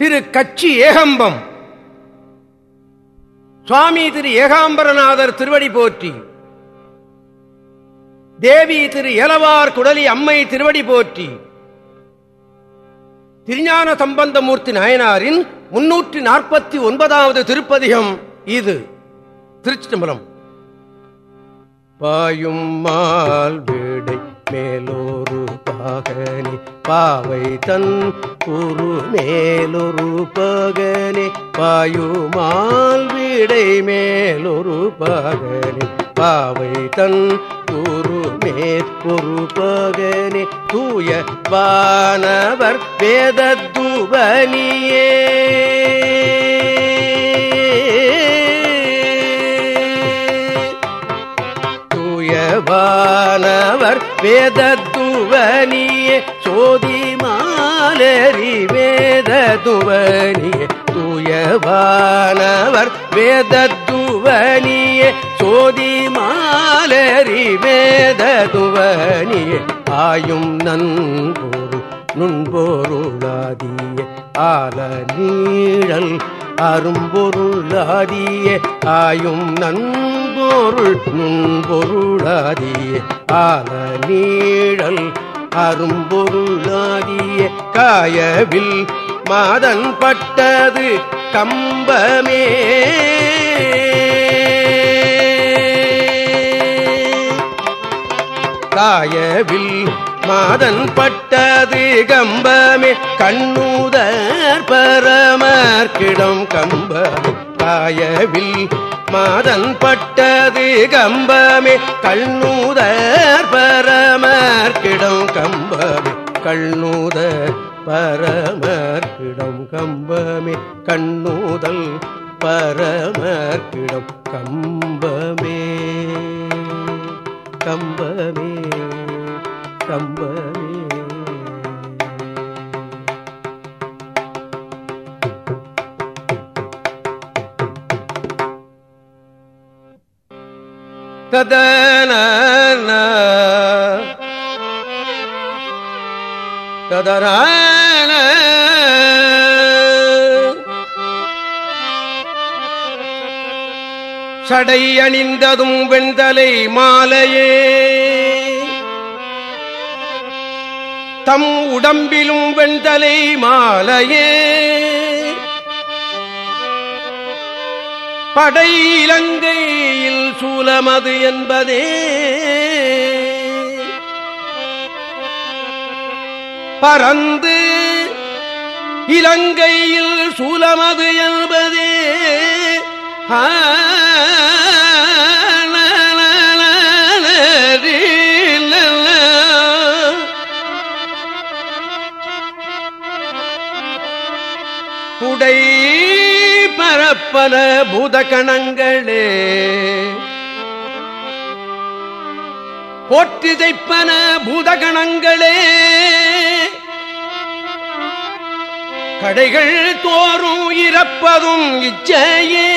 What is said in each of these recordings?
திரு கச்சி ஏகம்பம். சுவாமி திரு ஏகாம்பரநாதர் திருவடி போற்றி. தேவி திரு எலவார் குடலி அம்மை திருவடி போற்றி. திருஞான சம்பந்தமூர்த்தி நாயனாரின் முன்னூற்றி நாற்பத்தி ஒன்பதாவது திருப்பதிகம் இது. திருச்சி தம்பரம் பாயும் மால்வே மேலோரு பகனி பாவை தன் குரு மேலொரு பகனி பாயுமால் வீடை மேலொரு பகனி பாவை தன் குரு மேற்பொரு பகனி தூய வானவர் வேதத்துவனியே தூயவானவர் வேதத்துவனியே சோதி மாலரி வேதத்துவனியே தூயவானவர் வேதத்துவனியே சோதி மாலரி வேதத்துவனியே. ஆயும் நன்பொரு நுண்பொருளாதிய. ஆல நீழல் அரும்பொருளாதிய. ஆயும் நன் பொருள் நுண்பொருளாதிய ஆல நீழல் அரும்பொருளாகிய காயவில் மாதன் பட்டது கம்பமே. காயவில் மாதன் பட்டது கம்பமே. கண்ணூதர் பரமர்கிடம் கம்பமே. காயவில் மாதன் பட்டது கம்பமே கண்ணூதர் பரமர்க்கிடம் கம்பமே கண்ணூதர் பரமர்க்கிடம் கம்பமே கண்ணூதல் பரமர்க்கிடம் கம்பமே கம்பமே கம்பமே. ததன ததரான. சடை அணிந்ததும் வெண்தலை மாலையே. தம் உடம்பிலும் வெண்தலை மாலையே. படை இலங்கை சூலமது என்பதே. பறந்து இலங்கையில் சூலமது என்பதே. உடை பரப்பல பூதகணங்களே. போற்றிசைப்பன பூதகணங்களே. கடைகள் தோறும் இறப்பதும் இச்சையே.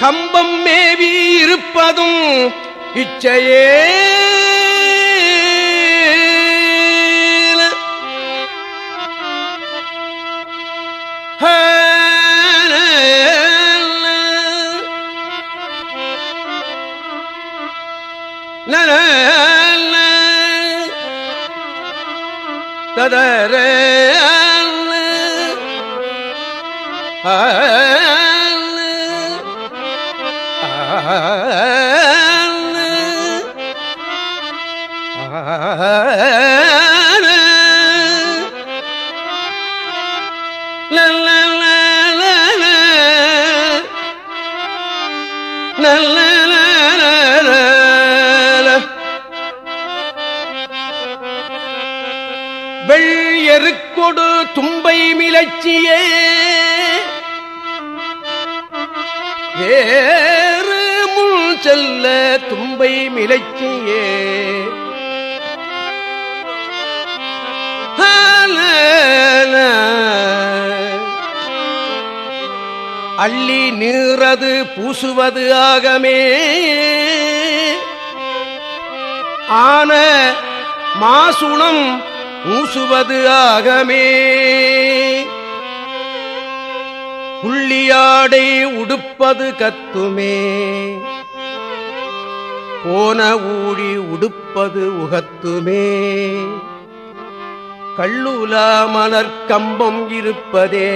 கம்பம் மேவி இருப்பதும் இச்சையே. ததர வெள்ளெருக்கொடு ஏறு முள் செல்ல தும்பை மிளச்சியே. அள்ளி நீறது பூசுவது ஆகமே. ஆன மாசுணம் பூசுவது ஆகமே. புள்ளியாடை உடுப்பது கத்துமே. போன ஊழி உடுப்பது உகத்துமே. கள்ளூலா மலர் கம்பம் இருப்பதே.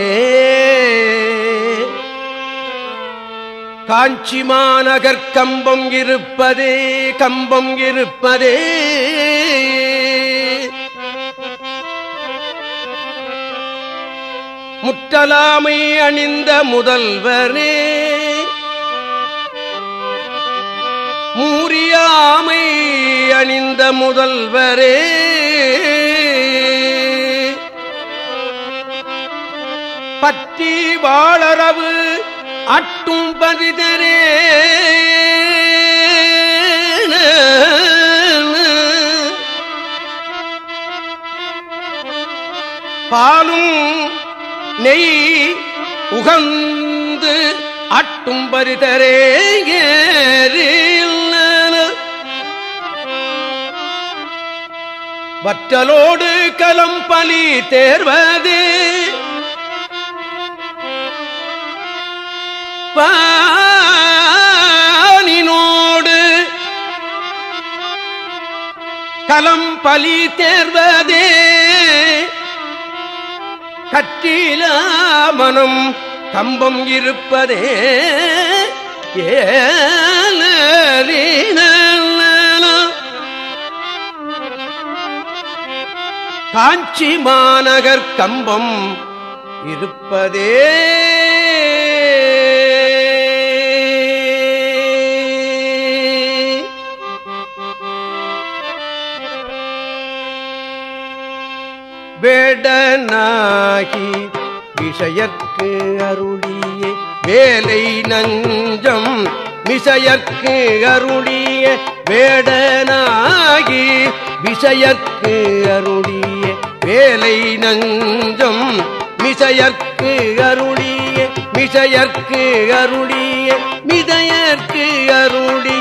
காஞ்சி மாநகர் கம்பம் இருப்பதே கம்பம் இருப்பதே. முற்றலாமை அணிந்த முதல்வரே. மூரியாமை அணிந்த முதல்வரே. பற்றி வாழறவு அட்டும் பதிதரே. பாலும் நெய் உகந்து அட்டும் பரிதரே வற்றலோடு கலம் பலி தேர்வது. பானினோடு கலம் பலி தேர்வதே. கற்றில மனம் கம்பம் இருப்பதே காஞ்சி மாநகர் கம்பம் இருப்பதே வேடனாகி விஷயற்கு அருளிய வேலை நஞ்சம் விஷயற்கு அருளிய வேடனாகி விஷயற்கு அருளிய வேலை நஞ்சம் மிசையற்கு அருளிய மிசையற்கு அருளிய மிதையற்கு அருளிய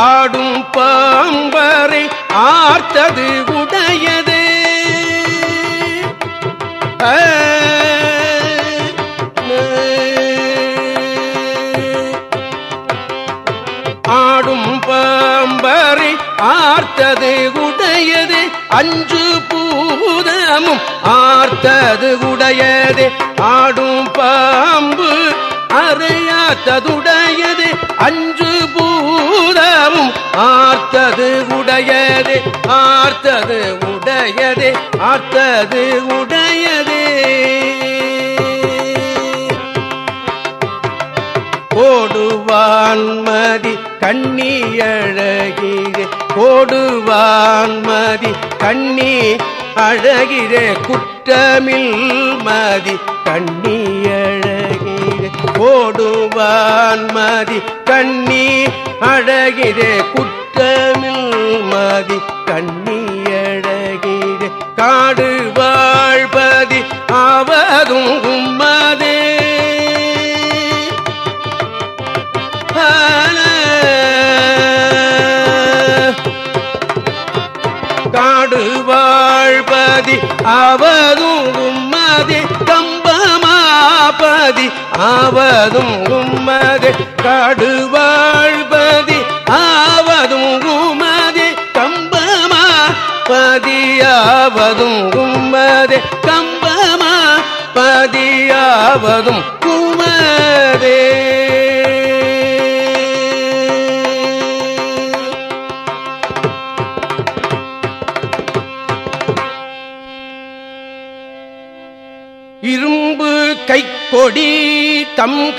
ஆடும் பாம்பரை ஆர்த்தது உடையது. ஆடும் பாம்பரை ஆர்த்தது உடையது. அஞ்சு பூதமும் ஆர்த்தது உடையது. ஆடும் பாம்பு அறையாத்ததுடையது அஞ்சு பூ ஆர்த்தது உடையது ஆர்த்தது உடையது ஆர்த்தது உடையது. கோடுவான்மதி கண்ணியழகிரே கோடுவான்மதி கண்ணி அழகிரே குற்றமில் மதி கண்ணியழ ஓடுவான் கோடுவான்மதி கண்ணி அழகிரே குற்றமில் மதி கண்ணியழகிரே காடு வாழ்பதி ஆவதும் உம்மதே. காடு வாழ்பதி அவதும் ஆவதும் அவதும் உம்மதி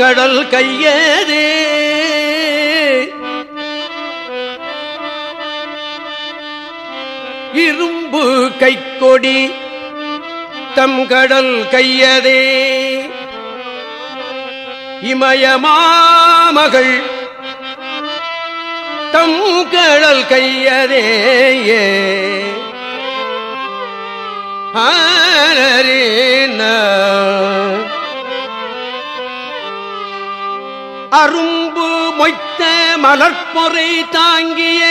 கடல் கையதே இரும்பு கைக்கொடி தம் கடல் கையதே இமயமாமகள் தம் கடல் கையதே ஆரரேன. அரும்பு மொய்த்த மலர்பொறை தாங்கிய.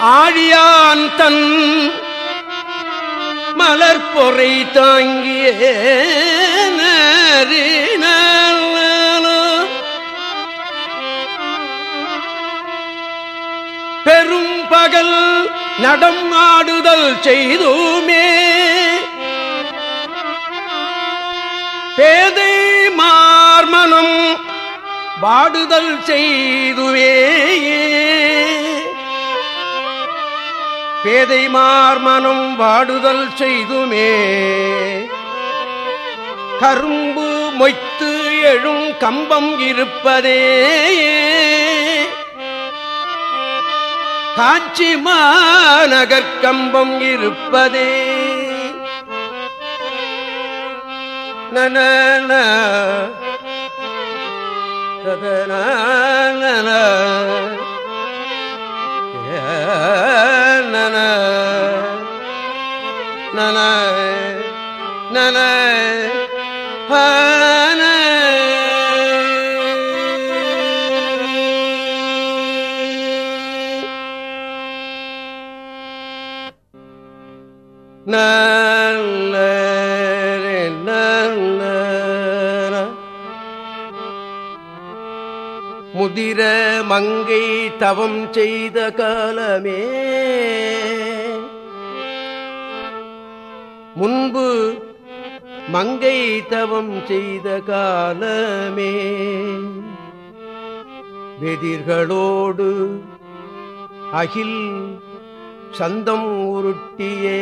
ஆழியான் தன் மலர்பொறை தாங்கிய. பெரும் பகல் நடமாடுதல் செய்தோமே. பேதை மார்மனம் வாடுதல் செய்துவே. பேதை மார்மனம் வாடுதல் செய்துமே. கரும்பு மொய்த்து எழும் கம்பம் இருப்பதே. காஞ்சி மாநகர் கம்பம் இருப்பதே. நன முதிர மங்கை தவம் செய்த காலமே. முன்பு மங்கை தவம் செய்த காலமே. வெதிர்களோடு அகில் சந்தம் உருட்டியே.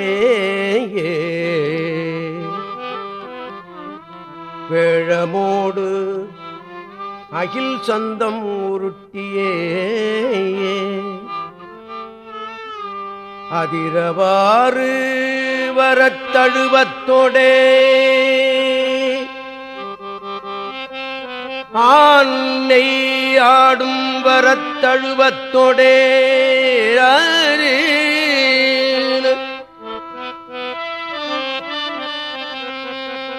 வேழமோடு அகில் சந்தம் உருட்டியே. அதிரவாறு வரத்தழுவத்தோடே. ஆன்னை ஆடும் வரத்தழுவத்தோடே.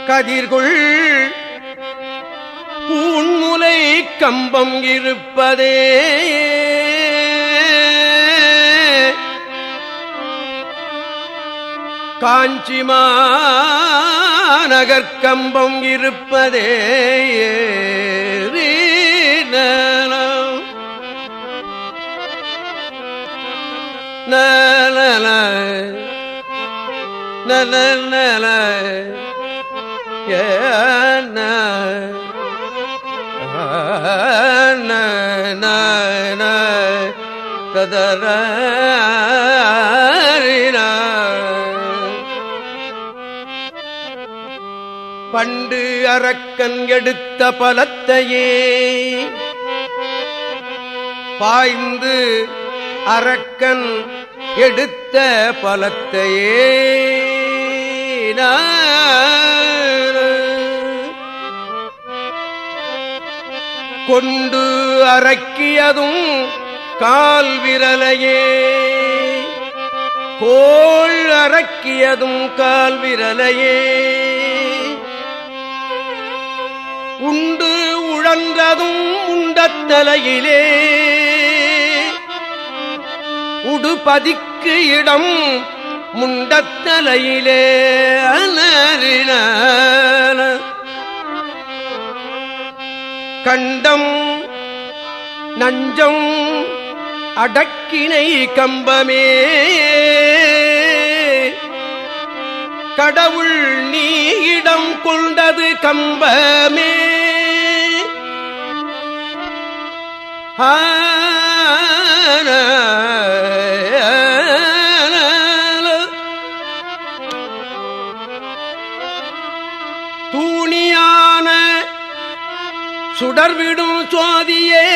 கதிர்கொள் கம்பம் இருப்பதே காஞ்சிமா நகர்கம்பம் இருப்பதே நல நல நல ஏ கதர பண்டு அரக்கன் எடுத்த பலத்தையே பாய்ந்து அரக்கன் எடுத்த பலத்தையே நான் கொண்டு அரக்கியதும் கால் விரலையே. கோள் அரக்கியதும் கால் விரலையே. உண்டு உழன்றதும் உண்டத்தலையிலே உடுபதிக்கு இடம் முண்டத்தலையிலே அலறின கண்டம் நஞ்சம் அடக்கினை கம்பமே. கடவுள் நீ இடம் கொண்டது கம்பமே. தூணியான சுடர்விடும் சுவாதியே.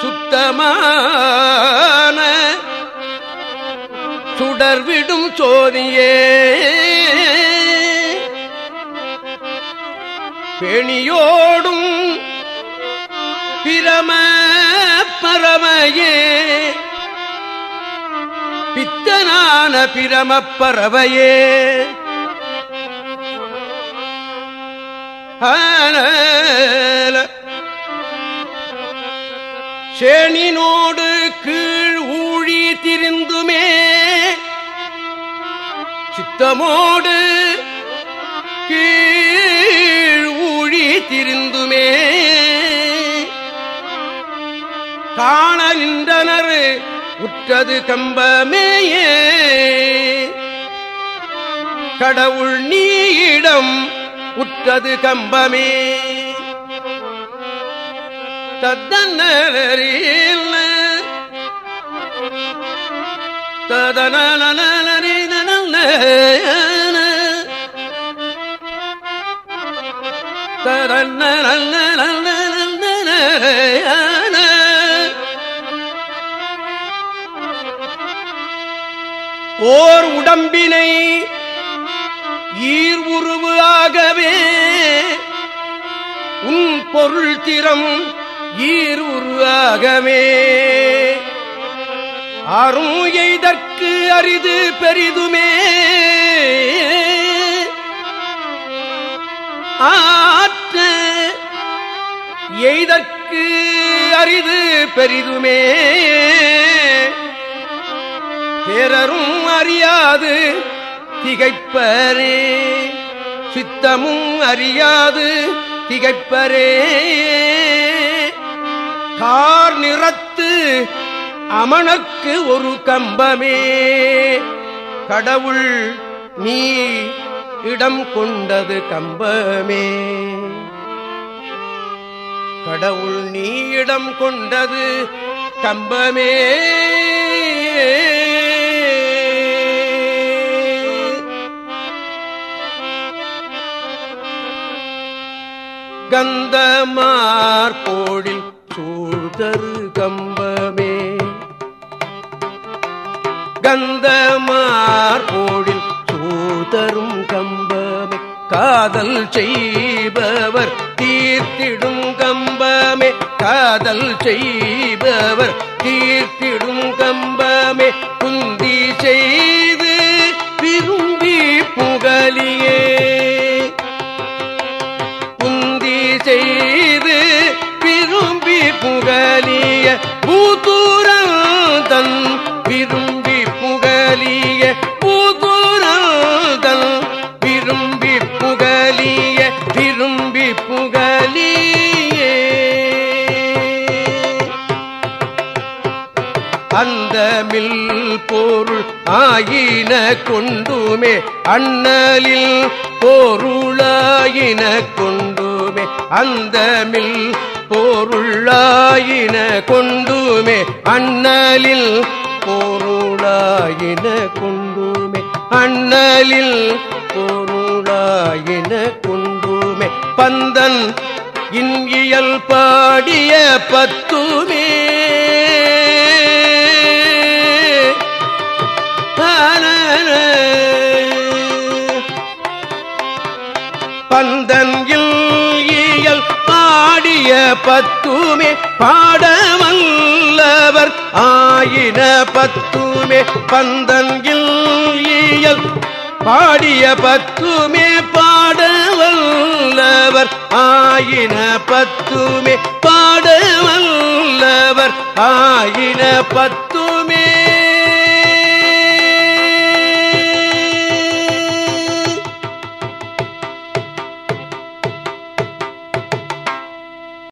சுத்தமான சுடர்விடும் சோதியே பெணியோடும் பிரம பரமையே. பித்தனான பிரம பறவையே சேனினோடு கீழ் ஊழி திரிந்துமே. சித்தமோடு கீழ் ஊழி திரிந்துமே. காண நின்றனர் உற்றது கம்பமேயே. கடவுள் நீயிடம் உற்றது கம்பமே. தத்தன்னரில் ததனனனரினன ஓர் உடம்பினை ஈர் உருவு ஆகவே உன் பொருள் திறம் ஈர் உருவாகவே அரும் எய்தற்கு அரிது பெரிதுமே. ஆற்ற எய்தற்கு அரிது பெரிதுமே. பிறரும் அறியாது திகைப்பரே. சித்தமும் அறியாது திகைப்பரே. கார் நிறத்து அமணக்கு ஒரு கம்பமே. கடவுள் நீ இடம் கொண்டது கம்பமே. கடவுள் நீ இடம் கொண்டது கம்பமே. கந்தமார் கோழில் சூழ்தரு கம்பமே. கந்தமார் கோழில் சூழ்தரும் கம்பமே. காதல் செய்பவர் தீர்த்திடும் கம்பமே. காதல் செய்பவர் தீர்த்திடும் கம்பமே. அந்த மில் பொருள் ஆயின கொண்டுமே அண்ணலில் பொருளாயின கொண்டுமே அந்த மில் பொருளாயின கொண்டுமே அண்ணலில் பொருளாயின கொண்டுமே அண்ணலில் பொருளாயின கொண்டுமே பந்தன் இன்கியல் பாடிய பத்துமே. பந்தன் இயல் பாடிய பத்துமே பாடவல்லவர் ஆயின பத்துமே பந்தன் இயல் பாடிய பத்துமே பாடவல்லவர் ஆயின பத்துமே பாடவல்லவர் ஆயின பத்து